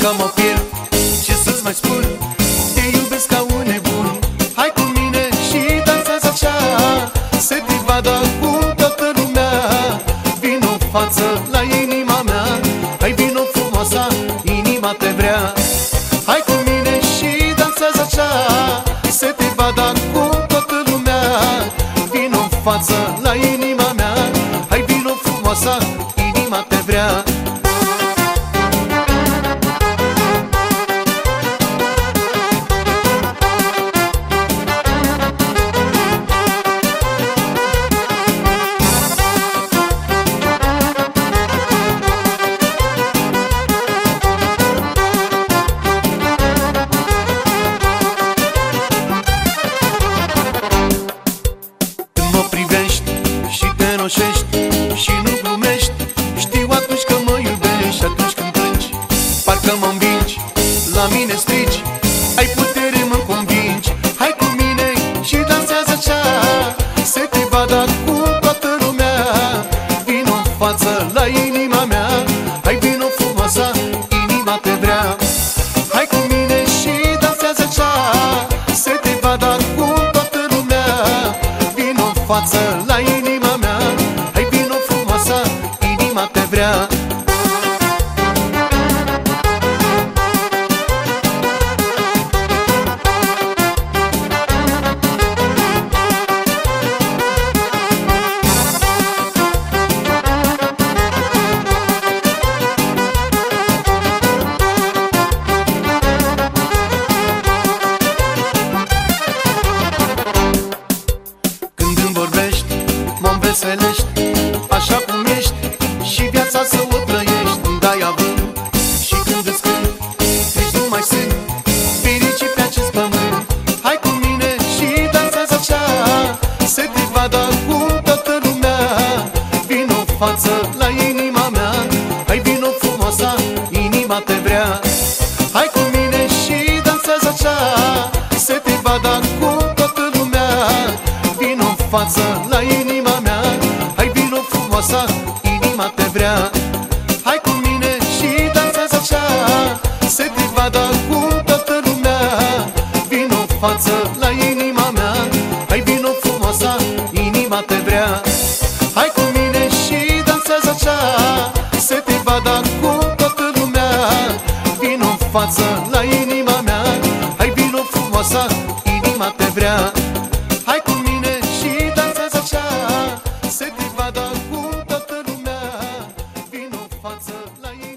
că mă pierd. Ce să-ți mai spun, te iubesc ca un nebun. Hai cu mine și dansează așa. Se te vadă cu toată lumea. Vino față la inima mea. Hai vino frumoasa, inima te vrea. Hai cu mine și dansează așa. Se te vadă cu toată lumea. Vino față la inima mea. Hai vino frumoasa, inima te vrea. Te roșești Și nu glumești Știu atunci că mă iubești Atunci când plângi. Parcă mă învingi La mine strigi Ai putere, mă convingi. Hai cu mine și dansează așa Să te vadă acum toată lumea. Vino în față la inima mea Hai vino frumoasa, inima te vrea. Hai cu mine și dansează așa Să te vadă acum toată lumea. Vino în față la inima vrea. Când îmi vorbești, mă față la inima mea. Hai vino frumoasa, inima te vrea. Hai cu mine și dansează așa. Să te vadă acum toată lumea. Vino în față la inima mea. Hai vino frumoasa, inima te vrea. Hai cu mine și dansează așa. Să te vadă acum toată lumea. Vino în față la inima mea. Hai vino frumoasa, inima te vrea față la inima mea. Hai vino frumoasa, inima te vrea. Hai cu mine și dansează așa. Se te va cu toată lumea. Vino față la inima